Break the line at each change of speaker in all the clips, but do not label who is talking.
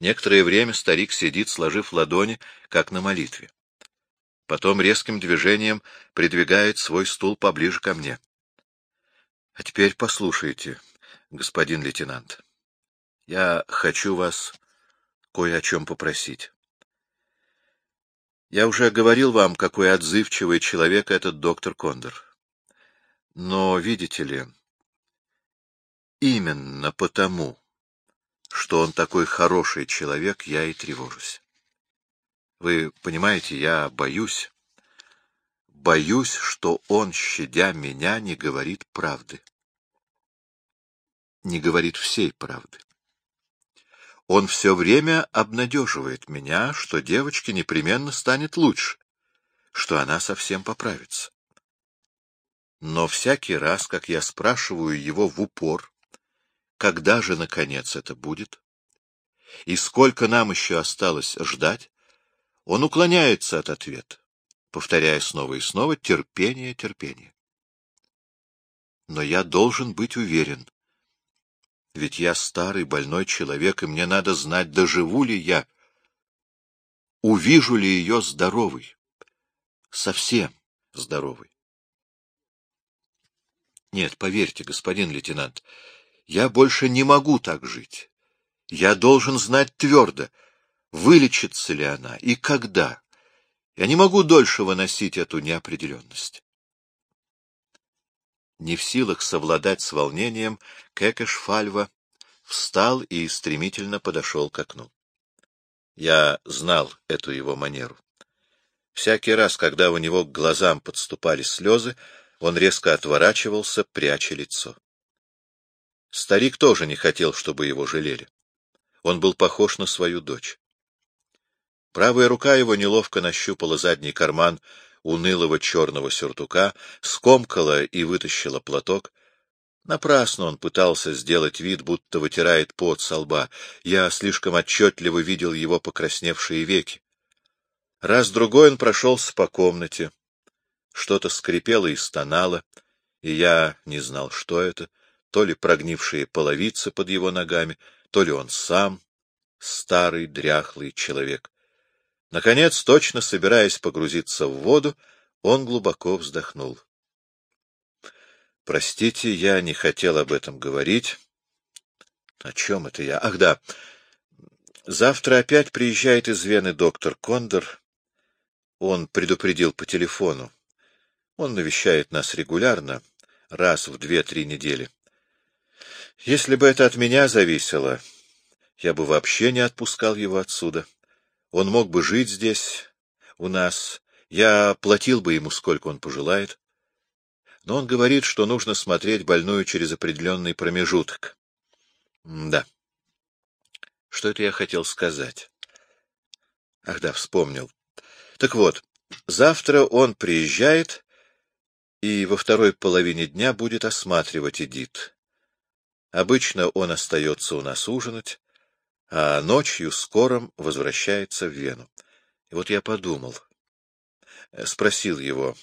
Некоторое время старик сидит, сложив ладони, как на молитве. Потом резким движением придвигает свой стул поближе ко мне. — А теперь послушайте, господин лейтенант. Я хочу вас кое о чем попросить. Я уже говорил вам, какой отзывчивый человек этот доктор Кондор. Но, видите ли, именно потому, что он такой хороший человек, я и тревожусь. Вы понимаете, я боюсь, боюсь, что он, щадя меня, не говорит правды. Не говорит всей правды. Он все время обнадеживает меня, что девочке непременно станет лучше, что она совсем поправится. Но всякий раз, как я спрашиваю его в упор, когда же, наконец, это будет, и сколько нам еще осталось ждать, он уклоняется от ответа, повторяя снова и снова терпение, терпение. Но я должен быть уверен, ведь я старый, больной человек, и мне надо знать, доживу ли я, увижу ли ее здоровой, совсем здоровой. Нет, поверьте, господин лейтенант, я больше не могу так жить. Я должен знать твердо, вылечится ли она и когда. Я не могу дольше выносить эту неопределенность. Не в силах совладать с волнением, Кекеш Фальва встал и стремительно подошел к окну. Я знал эту его манеру. Всякий раз, когда у него к глазам подступали слезы, он резко отворачивался, пряча лицо. Старик тоже не хотел, чтобы его жалели. Он был похож на свою дочь. Правая рука его неловко нащупала задний карман унылого черного сюртука, скомкала и вытащила платок. Напрасно он пытался сделать вид, будто вытирает пот со лба. Я слишком отчетливо видел его покрасневшие веки. Раз-другой он прошелся по комнате. Что-то скрипело и стонало, и я не знал, что это, то ли прогнившие половицы под его ногами, то ли он сам, старый дряхлый человек. Наконец, точно собираясь погрузиться в воду, он глубоко вздохнул. — Простите, я не хотел об этом говорить. — О чем это я? Ах, да. Завтра опять приезжает из Вены доктор Кондор. Он предупредил по телефону. Он навещает нас регулярно, раз в две-три недели. Если бы это от меня зависело, я бы вообще не отпускал его отсюда. Он мог бы жить здесь, у нас. Я платил бы ему, сколько он пожелает. Но он говорит, что нужно смотреть больную через определенный промежуток. да. Что это я хотел сказать? Ах да, вспомнил. Так вот, завтра он приезжает и во второй половине дня будет осматривать Эдит. Обычно он остается у нас ужинать, а ночью скором возвращается в Вену. И вот я подумал, э, спросил его,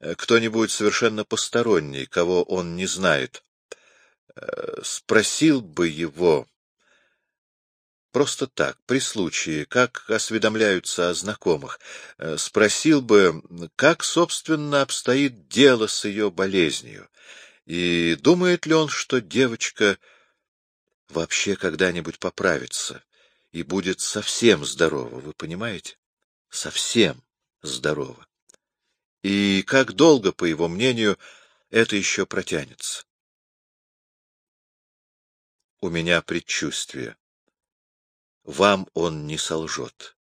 э, кто-нибудь совершенно посторонний, кого он не знает, э, спросил бы его просто так, при случае, как осведомляются о знакомых, спросил бы, как, собственно, обстоит дело с ее болезнью, и думает ли он, что девочка вообще когда-нибудь поправится и будет совсем здорова, вы понимаете? Совсем здорова. И как долго, по его мнению, это еще протянется? У меня предчувствие. Вам он не солжет.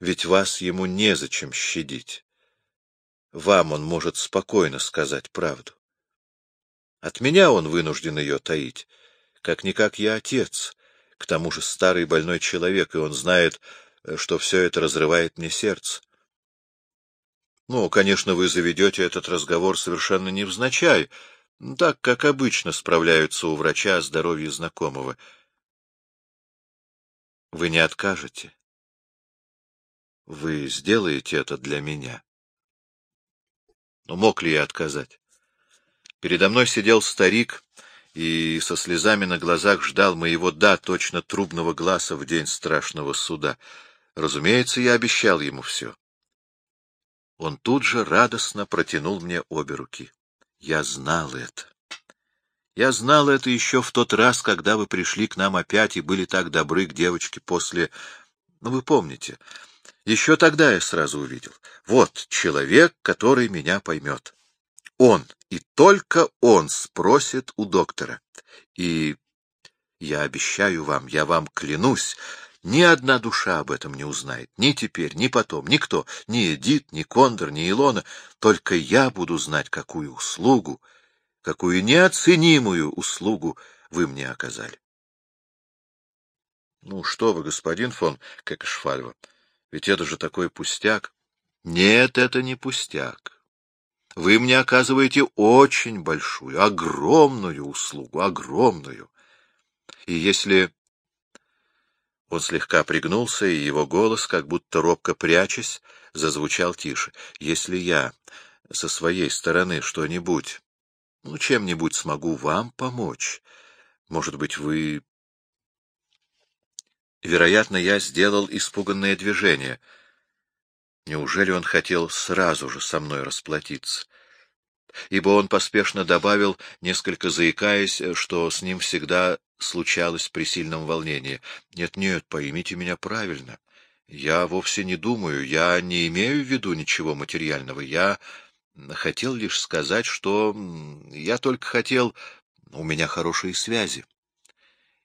Ведь вас ему незачем щадить. Вам он может спокойно сказать правду. От меня он вынужден ее таить, как-никак я отец, к тому же старый больной человек, и он знает, э, что все это разрывает мне сердце. Ну, конечно, вы заведете этот разговор совершенно невзначай, так, как обычно справляются у врача о здоровье знакомого. Вы не откажете. Вы сделаете это для меня. Но мог ли я отказать? Передо мной сидел старик и со слезами на глазах ждал моего «да» точно трубного глаза в день страшного суда. Разумеется, я обещал ему все. Он тут же радостно протянул мне обе руки. Я знал это. Я знал это еще в тот раз, когда вы пришли к нам опять и были так добры к девочке после... Ну, вы помните. Еще тогда я сразу увидел. Вот человек, который меня поймет. Он, и только он спросит у доктора. И я обещаю вам, я вам клянусь, ни одна душа об этом не узнает. Ни теперь, ни потом, никто. Ни Эдит, ни Кондор, ни Илона. Только я буду знать, какую услугу какую неоценимую услугу вы мне оказали. — Ну что вы, господин фон Кекшфальва, ведь это же такой пустяк. — Нет, это не пустяк. Вы мне оказываете очень большую, огромную услугу, огромную. И если... Он слегка пригнулся, и его голос, как будто робко прячась, зазвучал тише. Если я со своей стороны что-нибудь ну, чем-нибудь смогу вам помочь. Может быть, вы... Вероятно, я сделал испуганное движение. Неужели он хотел сразу же со мной расплатиться? Ибо он поспешно добавил, несколько заикаясь, что с ним всегда случалось при сильном волнении. «Нет-нет, поймите меня правильно. Я вовсе не думаю, я не имею в виду ничего материального. Я Хотел лишь сказать, что я только хотел... У меня хорошие связи.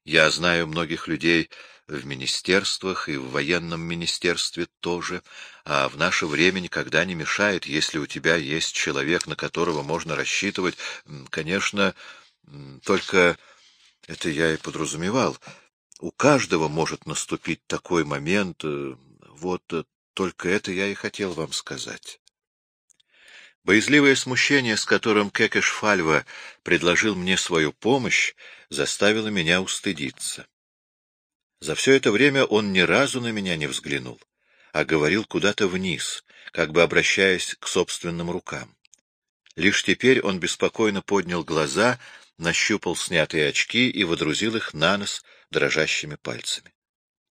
Я знаю многих людей в министерствах и в военном министерстве тоже, а в наше время никогда не мешает, если у тебя есть человек, на которого можно рассчитывать. Конечно, только это я и подразумевал. У каждого может наступить такой момент. Э, вот э, только это я и хотел вам сказать. Боязливое смущение, с которым Кекеш Фальва предложил мне свою помощь, заставило меня устыдиться. За все это время он ни разу на меня не взглянул, а говорил куда-то вниз, как бы обращаясь к собственным рукам. Лишь теперь он беспокойно поднял глаза, нащупал снятые очки и водрузил их на нос дрожащими пальцами.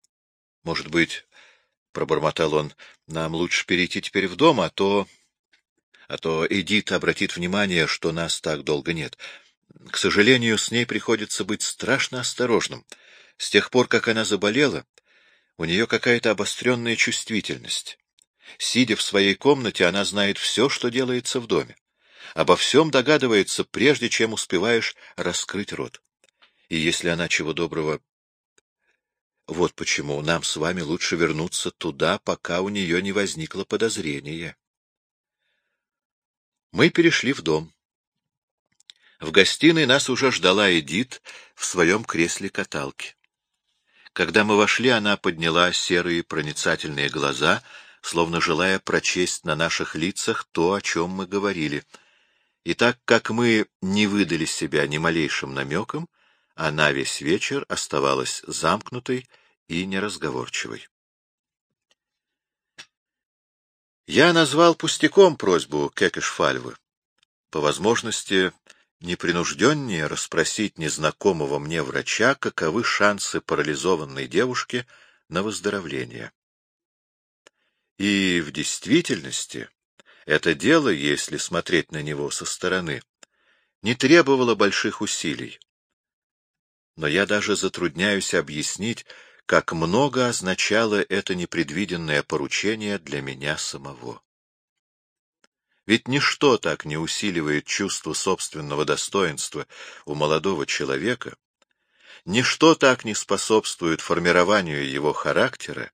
— Может быть, — пробормотал он, — нам лучше перейти теперь в дом, а то а то Эдит обратит внимание, что нас так долго нет. К сожалению, с ней приходится быть страшно осторожным. С тех пор, как она заболела, у нее какая-то обостренная чувствительность. Сидя в своей комнате, она знает все, что делается в доме. Обо всем догадывается, прежде чем успеваешь раскрыть рот. И если она чего доброго... Вот почему нам с вами лучше вернуться туда, пока у нее не возникло подозрения. Мы перешли в дом. В гостиной нас уже ждала Эдит в своем кресле-каталке. Когда мы вошли, она подняла серые проницательные глаза, словно желая прочесть на наших лицах то, о чем мы говорили. И так как мы не выдали себя ни малейшим намеком, она весь вечер оставалась замкнутой и неразговорчивой. Я назвал пустяком просьбу Кекешфальвы. По возможности непринужденнее расспросить незнакомого мне врача, каковы шансы парализованной девушки на выздоровление. И в действительности это дело, если смотреть на него со стороны, не требовало больших усилий. Но я даже затрудняюсь объяснить, как много означало это непредвиденное поручение для меня самого. Ведь ничто так не усиливает чувство собственного достоинства у молодого человека, ничто так не способствует формированию его характера,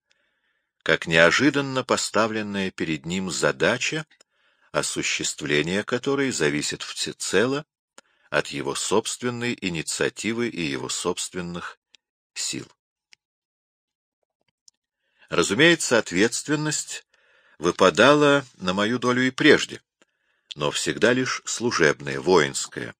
как неожиданно поставленная перед ним задача, осуществление которой зависит всецело от его собственной инициативы и его собственных сил. Разумеется, ответственность выпадала на мою долю и прежде, но всегда лишь служебная, воинская,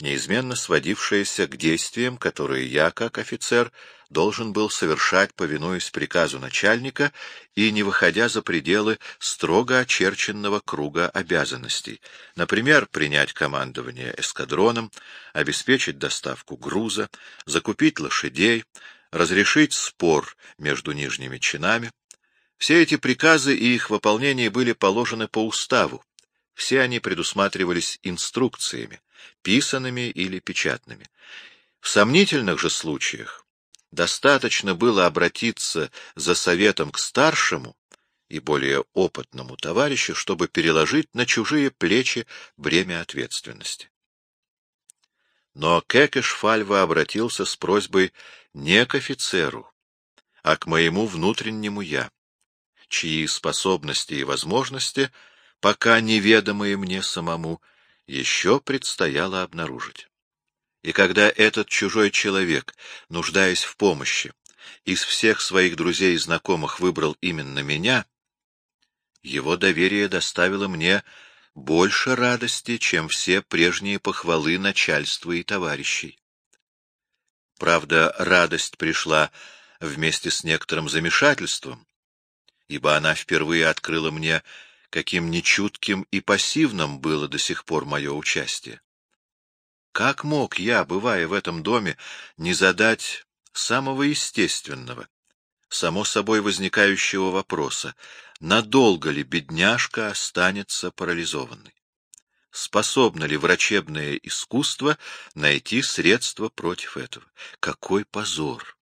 неизменно сводившееся к действиям, которые я, как офицер, должен был совершать, повинуясь приказу начальника и не выходя за пределы строго очерченного круга обязанностей, например, принять командование эскадроном, обеспечить доставку груза, закупить лошадей, разрешить спор между нижними чинами. Все эти приказы и их выполнение были положены по уставу, все они предусматривались инструкциями, писанными или печатными. В сомнительных же случаях достаточно было обратиться за советом к старшему и более опытному товарищу, чтобы переложить на чужие плечи бремя ответственности. Но Кекеш Фальва обратился с просьбой не к офицеру, а к моему внутреннему «я», чьи способности и возможности, пока неведомые мне самому, еще предстояло обнаружить. И когда этот чужой человек, нуждаясь в помощи, из всех своих друзей и знакомых выбрал именно меня, его доверие доставило мне больше радости, чем все прежние похвалы начальства и товарищей. Правда, радость пришла вместе с некоторым замешательством, ибо она впервые открыла мне каким нечутким и пассивным было до сих пор мое участие. Как мог я, бывая в этом доме, не задать самого естественного, само собой возникающего вопроса, надолго ли бедняжка останется парализованной? Способно ли врачебное искусство найти средства против этого? Какой позор!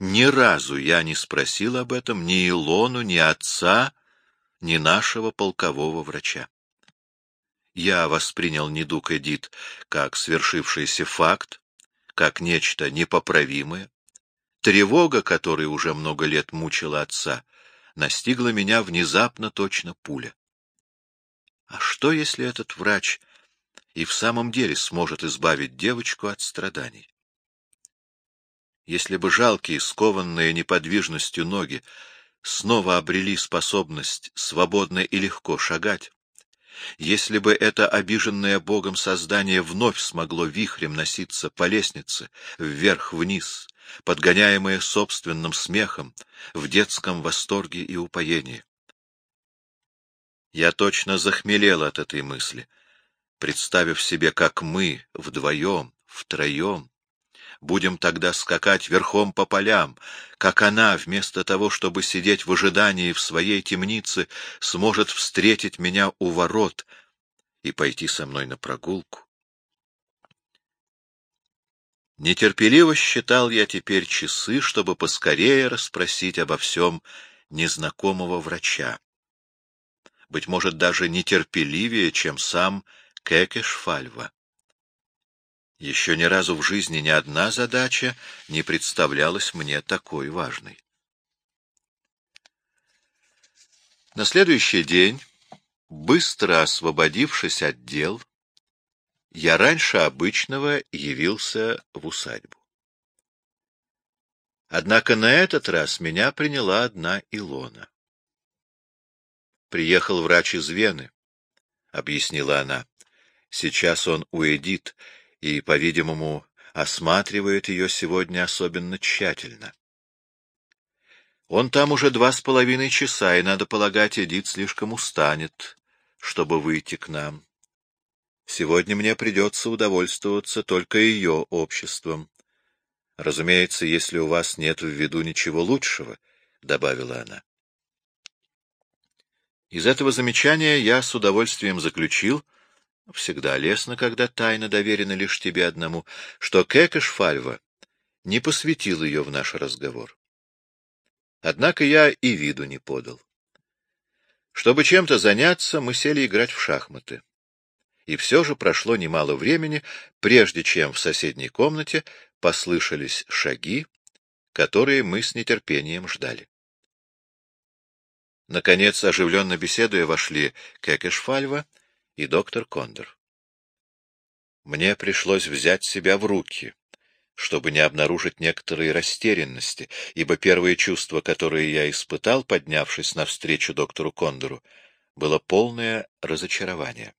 Ни разу я не спросил об этом ни Илону, ни отца, ни нашего полкового врача. Я воспринял недуг Эдит как свершившийся факт, как нечто непоправимое. Тревога, которая уже много лет мучила отца, настигла меня внезапно точно пуля. А что, если этот врач и в самом деле сможет избавить девочку от страданий? Если бы жалкие, скованные неподвижностью ноги снова обрели способность свободно и легко шагать, если бы это обиженное Богом создание вновь смогло вихрем носиться по лестнице, вверх-вниз, подгоняемое собственным смехом, в детском восторге и упоении. Я точно захмелел от этой мысли, представив себе, как мы вдвоем, втроем, Будем тогда скакать верхом по полям, как она, вместо того, чтобы сидеть в ожидании в своей темнице, сможет встретить меня у ворот и пойти со мной на прогулку. Нетерпеливо считал я теперь часы, чтобы поскорее расспросить обо всем незнакомого врача. Быть может, даже нетерпеливее, чем сам Кекешфальва. Еще ни разу в жизни ни одна задача не представлялась мне такой важной. На следующий день, быстро освободившись от дел, я раньше обычного явился в усадьбу. Однако на этот раз меня приняла одна Илона. «Приехал врач из Вены», — объяснила она. «Сейчас он у Эдит и, по-видимому, осматривает ее сегодня особенно тщательно. Он там уже два с половиной часа, и, надо полагать, Эдит слишком устанет, чтобы выйти к нам. Сегодня мне придется удовольствоваться только ее обществом. Разумеется, если у вас нет в виду ничего лучшего, — добавила она. Из этого замечания я с удовольствием заключил, всегда лестно, когда тайна доверена лишь тебе одному, что Кекеш Фальва не посвятил ее в наш разговор. Однако я и виду не подал. Чтобы чем-то заняться, мы сели играть в шахматы. И все же прошло немало времени, прежде чем в соседней комнате послышались шаги, которые мы с нетерпением ждали. Наконец, оживленно беседуя, вошли Кекешфальва и доктор Кондор. Мне пришлось взять себя в руки, чтобы не обнаружить некоторые растерянности, ибо первое чувство, которое я испытал, поднявшись навстречу доктору Кондору, было полное разочарование.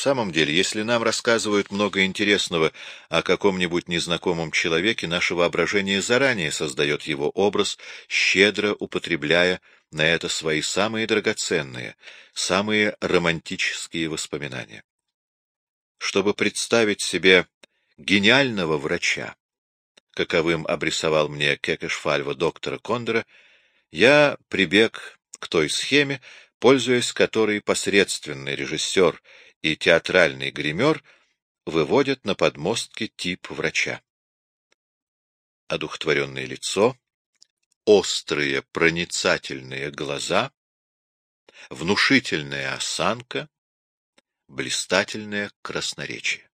В самом деле, если нам рассказывают много интересного о каком-нибудь незнакомом человеке, наше воображение заранее создает его образ, щедро употребляя на это свои самые драгоценные, самые романтические воспоминания. Чтобы представить себе гениального врача, каковым обрисовал мне Кекешфальва доктора Кондора, я прибег к той схеме, пользуясь которой посредственный режиссер и театральный гример выводят на подмостке тип врача. Одухотворенное лицо, острые проницательные глаза, внушительная осанка, блистательное красноречие.